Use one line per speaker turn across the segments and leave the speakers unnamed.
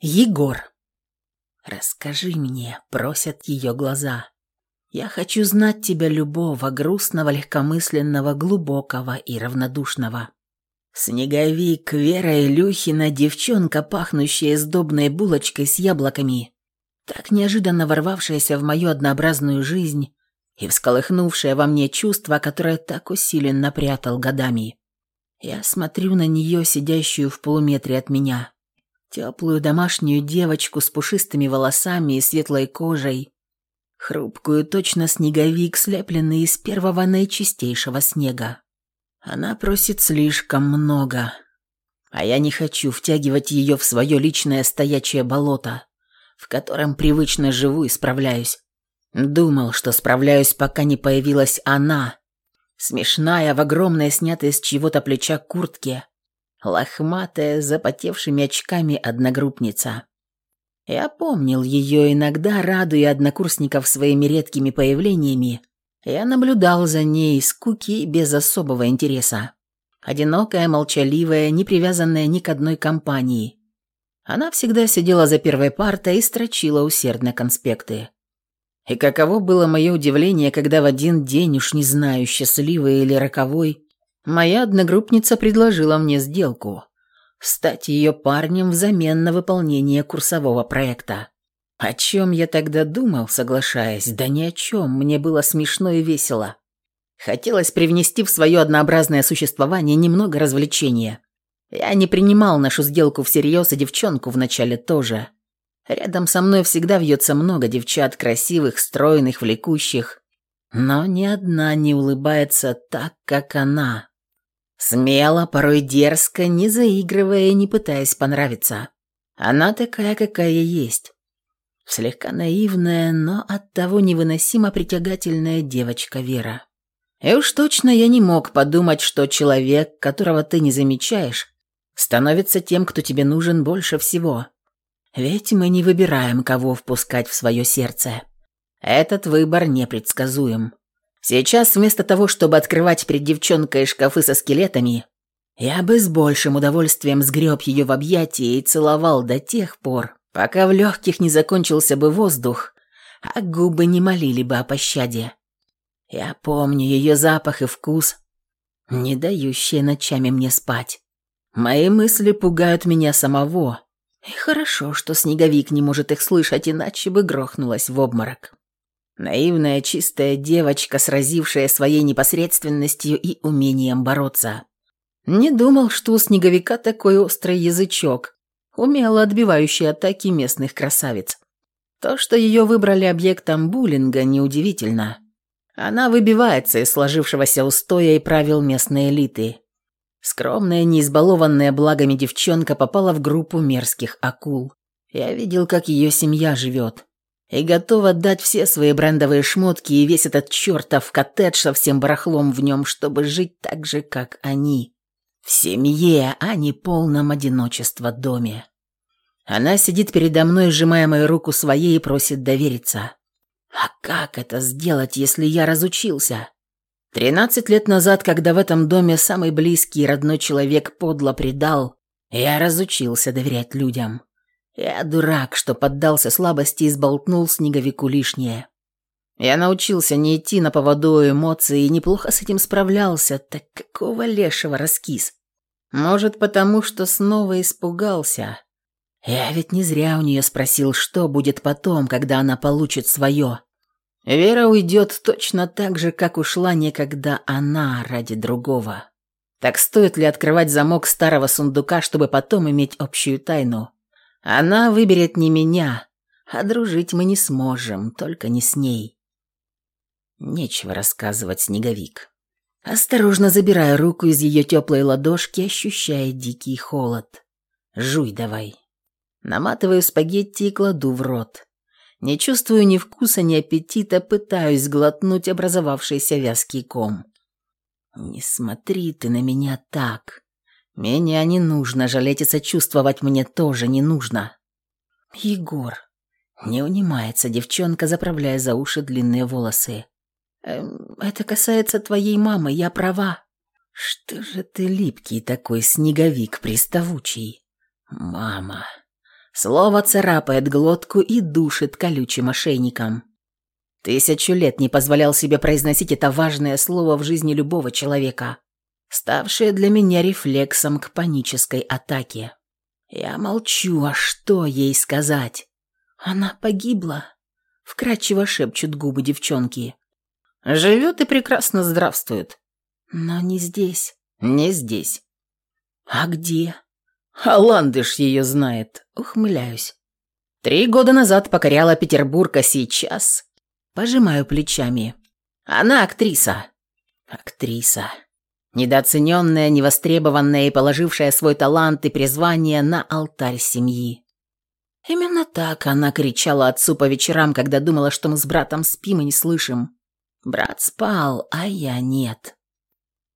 Егор. Расскажи мне, просят ее глаза. Я хочу знать тебя любого, грустного, легкомысленного, глубокого и равнодушного. Снеговик, Вера Илюхина, девчонка, пахнущая сдобной булочкой с яблоками, так неожиданно ворвавшаяся в мою однообразную жизнь и всколыхнувшая во мне чувство, которое так усиленно прятал годами. Я смотрю на нее, сидящую в полуметре от меня. Теплую домашнюю девочку с пушистыми волосами и светлой кожей. Хрупкую, точно снеговик, слепленный из первого наичистейшего снега. Она просит слишком много. А я не хочу втягивать ее в свое личное стоячее болото в котором привычно живу и справляюсь. Думал, что справляюсь, пока не появилась она, смешная, в огромной, снятой с чего-то плеча куртке, лохматая, запотевшими очками одногруппница. Я помнил ее иногда, радуя однокурсников своими редкими появлениями. Я наблюдал за ней скуки без особого интереса. Одинокая, молчаливая, не привязанная ни к одной компании. Она всегда сидела за первой партой и строчила усердно конспекты. И каково было мое удивление, когда в один день, уж не знаю, счастливый или роковой, моя одногруппница предложила мне сделку – стать ее парнем взамен на выполнение курсового проекта. О чем я тогда думал, соглашаясь? Да ни о чем, мне было смешно и весело. Хотелось привнести в свое однообразное существование немного развлечения. Я не принимал нашу сделку всерьез, и девчонку вначале тоже. Рядом со мной всегда вьется много девчат, красивых, стройных, влекущих. Но ни одна не улыбается так, как она. Смело, порой дерзко, не заигрывая и не пытаясь понравиться. Она такая, какая есть. Слегка наивная, но оттого невыносимо притягательная девочка Вера. И уж точно я не мог подумать, что человек, которого ты не замечаешь, становится тем, кто тебе нужен больше всего. Ведь мы не выбираем, кого впускать в свое сердце. Этот выбор непредсказуем. Сейчас вместо того, чтобы открывать перед девчонкой шкафы со скелетами, я бы с большим удовольствием сгреб ее в объятия и целовал до тех пор, пока в легких не закончился бы воздух, а губы не молили бы о пощаде. Я помню ее запах и вкус, не дающие ночами мне спать. Мои мысли пугают меня самого. И хорошо, что снеговик не может их слышать, иначе бы грохнулась в обморок. Наивная чистая девочка, сразившая своей непосредственностью и умением бороться. Не думал, что у снеговика такой острый язычок, умело отбивающий атаки местных красавиц. То, что ее выбрали объектом буллинга, неудивительно. Она выбивается из сложившегося устоя и правил местной элиты. Скромная, не избалованная благами девчонка попала в группу мерзких акул. Я видел, как ее семья живет. И готов отдать все свои брендовые шмотки и весь этот чертов коттедж со всем барахлом в нем, чтобы жить так же, как они. В семье, а не полном одиночества доме. Она сидит передо мной, сжимая мою руку своей и просит довериться. А как это сделать, если я разучился? Тринадцать лет назад, когда в этом доме самый близкий и родной человек подло предал, я разучился доверять людям. Я дурак, что поддался слабости и сболтнул снеговику лишнее. Я научился не идти на поводу эмоций и неплохо с этим справлялся, так какого лешего раскис? Может, потому что снова испугался. Я ведь не зря у нее спросил, что будет потом, когда она получит свое. Вера уйдет точно так же, как ушла некогда она ради другого. Так стоит ли открывать замок старого сундука, чтобы потом иметь общую тайну? Она выберет не меня, а дружить мы не сможем, только не с ней. Нечего рассказывать, Снеговик. Осторожно забирая руку из ее теплой ладошки, ощущая дикий холод. Жуй давай. Наматываю спагетти и кладу в рот. Не чувствую ни вкуса, ни аппетита, пытаюсь глотнуть образовавшийся вязкий ком. «Не смотри ты на меня так. Меня не нужно жалеть и сочувствовать мне тоже не нужно». «Егор», — не унимается девчонка, заправляя за уши длинные волосы. «Эм, «Это касается твоей мамы, я права». «Что же ты липкий такой снеговик приставучий?» «Мама». Слово царапает глотку и душит колючим ошейником. Тысячу лет не позволял себе произносить это важное слово в жизни любого человека, ставшее для меня рефлексом к панической атаке. Я молчу, а что ей сказать? Она погибла, вкрадчиво шепчут губы девчонки. Живет и прекрасно здравствует. Но не здесь. Не здесь. А где? А ландыш ее знает. Ухмыляюсь. Три года назад покоряла Петербург, а сейчас... Пожимаю плечами. Она актриса. Актриса. Недооцененная, невостребованная и положившая свой талант и призвание на алтарь семьи. Именно так она кричала отцу по вечерам, когда думала, что мы с братом спим и не слышим. Брат спал, а я нет.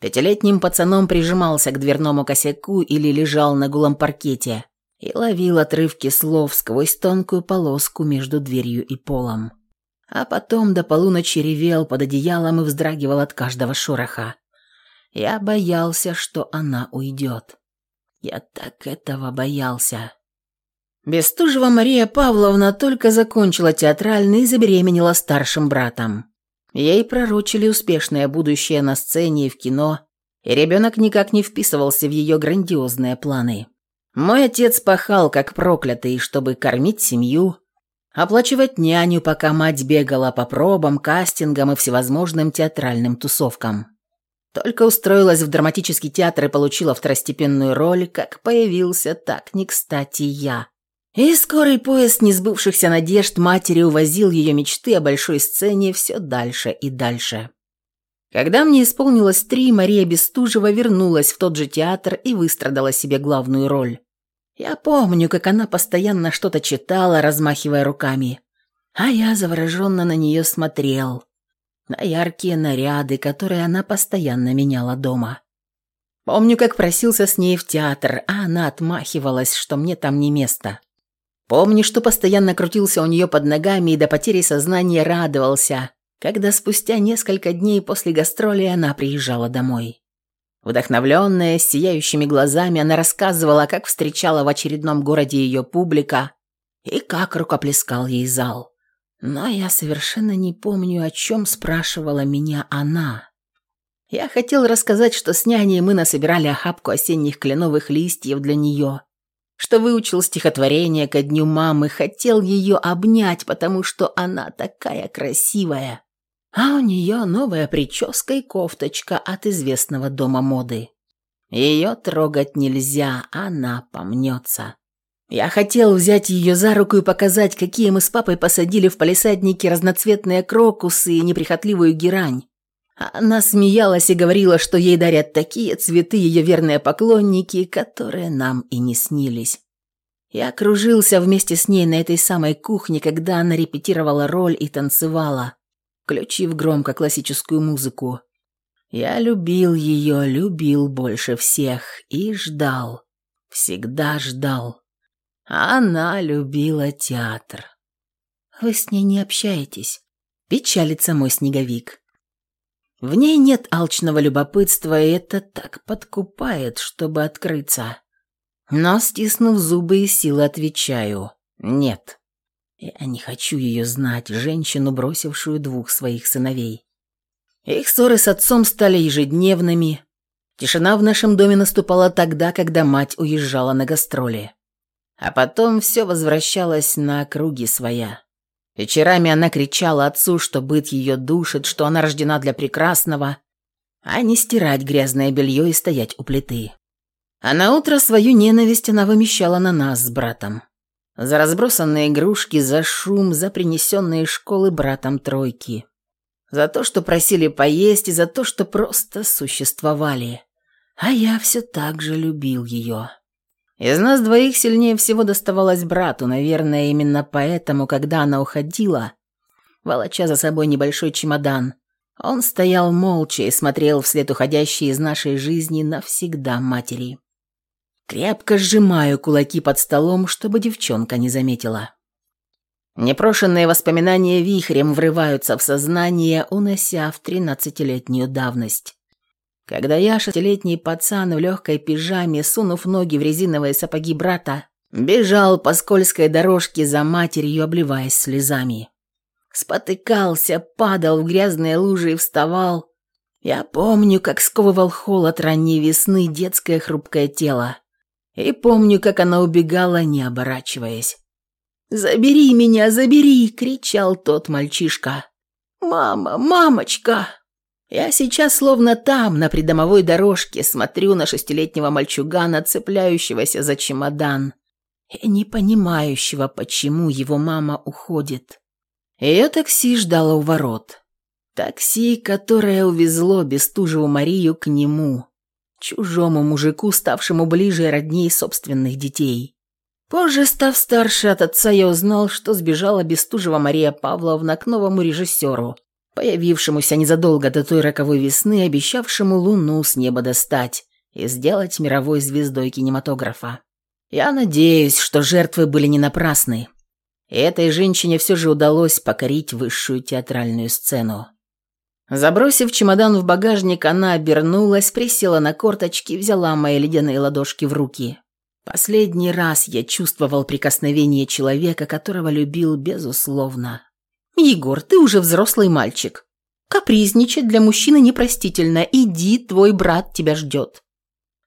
Пятилетним пацаном прижимался к дверному косяку или лежал на голом паркете и ловил отрывки слов сквозь тонкую полоску между дверью и полом. А потом до полуночи ревел под одеялом и вздрагивал от каждого шороха. Я боялся, что она уйдет. Я так этого боялся. Бестужева Мария Павловна только закончила театральный и забеременела старшим братом. Ей пророчили успешное будущее на сцене и в кино, и ребенок никак не вписывался в ее грандиозные планы. Мой отец пахал как проклятый, чтобы кормить семью, оплачивать няню, пока мать бегала по пробам, кастингам и всевозможным театральным тусовкам. Только устроилась в драматический театр и получила второстепенную роль, как появился так не кстати я. И скорый поезд несбывшихся надежд матери увозил ее мечты о большой сцене все дальше и дальше. Когда мне исполнилось три, Мария Бестужева вернулась в тот же театр и выстрадала себе главную роль. Я помню, как она постоянно что-то читала, размахивая руками, а я завороженно на нее смотрел, на яркие наряды, которые она постоянно меняла дома. Помню, как просился с ней в театр, а она отмахивалась, что мне там не место. Помню, что постоянно крутился у нее под ногами и до потери сознания радовался, когда спустя несколько дней после гастролей она приезжала домой. Вдохновленная, с сияющими глазами, она рассказывала, как встречала в очередном городе ее публика и как рукоплескал ей зал. Но я совершенно не помню, о чем спрашивала меня она. Я хотел рассказать, что с няней мы насобирали охапку осенних кленовых листьев для нее – что выучил стихотворение ко дню мамы, хотел ее обнять, потому что она такая красивая. А у нее новая прическа и кофточка от известного дома моды. Ее трогать нельзя, она помнется. Я хотел взять ее за руку и показать, какие мы с папой посадили в палисаднике разноцветные крокусы и неприхотливую герань. Она смеялась и говорила, что ей дарят такие цветы ее верные поклонники, которые нам и не снились. Я кружился вместе с ней на этой самой кухне, когда она репетировала роль и танцевала, включив громко классическую музыку. Я любил ее, любил больше всех и ждал, всегда ждал. Она любила театр. Вы с ней не общаетесь. Печалится мой снеговик. В ней нет алчного любопытства, и это так подкупает, чтобы открыться. Но, стиснув зубы и силы, отвечаю «нет». Я не хочу ее знать, женщину, бросившую двух своих сыновей. Их ссоры с отцом стали ежедневными. Тишина в нашем доме наступала тогда, когда мать уезжала на гастроли. А потом все возвращалось на круги своя. Вечерами она кричала отцу, что быт ее душит, что она рождена для прекрасного, а не стирать грязное белье и стоять у плиты. А на утро свою ненависть она вымещала на нас с братом. За разбросанные игрушки, за шум, за принесенные школы братом тройки. За то, что просили поесть, и за то, что просто существовали. А я все так же любил ее. Из нас двоих сильнее всего доставалось брату, наверное, именно поэтому, когда она уходила, волоча за собой небольшой чемодан, он стоял молча и смотрел вслед уходящей из нашей жизни навсегда матери. Крепко сжимаю кулаки под столом, чтобы девчонка не заметила. Непрошенные воспоминания вихрем врываются в сознание, унося в тринадцатилетнюю давность. Когда я, шестилетний пацан в легкой пижаме, сунув ноги в резиновые сапоги брата, Бежал по скользкой дорожке за матерью, обливаясь слезами. Спотыкался, падал в грязные лужи и вставал. Я помню, как сковывал холод ранней весны детское хрупкое тело. И помню, как она убегала, не оборачиваясь. «Забери меня, забери!» — кричал тот мальчишка. «Мама, мамочка!» Я сейчас словно там, на придомовой дорожке, смотрю на шестилетнего мальчугана, цепляющегося за чемодан и не понимающего, почему его мама уходит. Ее такси ждало у ворот. Такси, которое увезло Бестужеву Марию к нему, чужому мужику, ставшему ближе и родней собственных детей. Позже, став старше от отца, я узнал, что сбежала Бестужева Мария Павловна к новому режиссеру, появившемуся незадолго до той роковой весны, обещавшему Луну с неба достать и сделать мировой звездой кинематографа. Я надеюсь, что жертвы были не напрасны. И этой женщине все же удалось покорить высшую театральную сцену. Забросив чемодан в багажник, она обернулась, присела на корточки взяла мои ледяные ладошки в руки. Последний раз я чувствовал прикосновение человека, которого любил безусловно. «Егор, ты уже взрослый мальчик. Капризничать для мужчины непростительно. Иди, твой брат тебя ждет».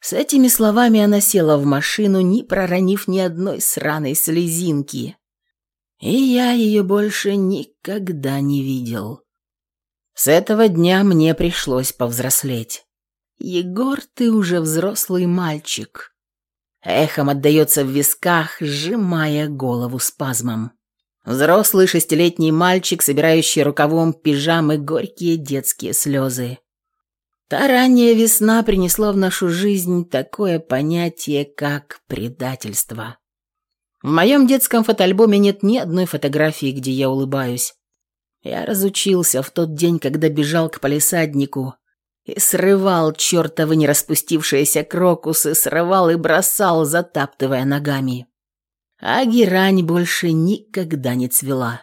С этими словами она села в машину, не проронив ни одной сраной слезинки. И я ее больше никогда не видел. С этого дня мне пришлось повзрослеть. «Егор, ты уже взрослый мальчик». Эхом отдается в висках, сжимая голову спазмом. Взрослый шестилетний мальчик, собирающий рукавом пижамы горькие детские слезы. Та ранняя весна принесла в нашу жизнь такое понятие, как предательство. В моем детском фотоальбоме нет ни одной фотографии, где я улыбаюсь. Я разучился в тот день, когда бежал к палисаднику и срывал чертовы не распустившиеся крокусы, срывал и бросал, затаптывая ногами. А герань больше никогда не цвела.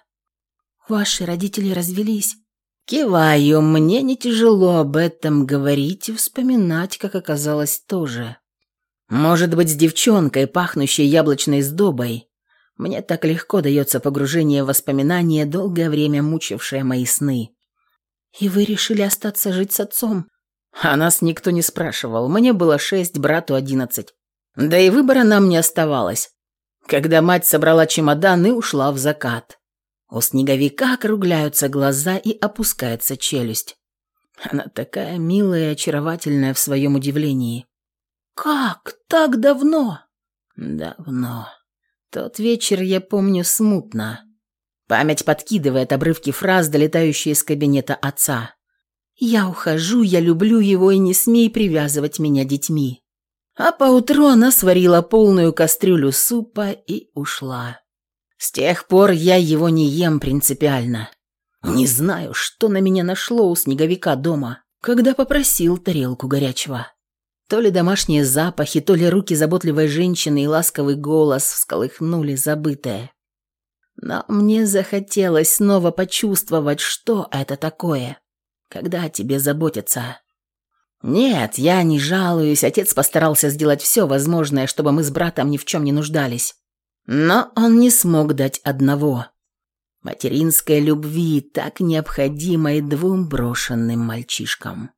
«Ваши родители развелись?» Киваю, мне не тяжело об этом говорить и вспоминать, как оказалось тоже. Может быть, с девчонкой, пахнущей яблочной сдобой. Мне так легко дается погружение в воспоминания, долгое время мучившее мои сны. И вы решили остаться жить с отцом? А нас никто не спрашивал. Мне было шесть, брату одиннадцать. Да и выбора нам не оставалось. Когда мать собрала чемодан и ушла в закат. У снеговика округляются глаза и опускается челюсть. Она такая милая и очаровательная в своем удивлении. «Как? Так давно?» «Давно. Тот вечер я помню смутно. Память подкидывает обрывки фраз, долетающие из кабинета отца. «Я ухожу, я люблю его, и не смей привязывать меня детьми». А поутру она сварила полную кастрюлю супа и ушла. С тех пор я его не ем принципиально. Не знаю, что на меня нашло у снеговика дома, когда попросил тарелку горячего. То ли домашние запахи, то ли руки заботливой женщины и ласковый голос всколыхнули забытое. Но мне захотелось снова почувствовать, что это такое, когда о тебе заботятся. Нет, я не жалуюсь, отец постарался сделать все возможное, чтобы мы с братом ни в чем не нуждались. Но он не смог дать одного – материнской любви, так необходимой двум брошенным мальчишкам.